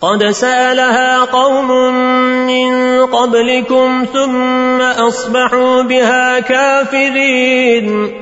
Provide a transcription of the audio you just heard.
قد سألها قوم من قبلكم ثم أصبحوا بها كافرين.